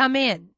come in.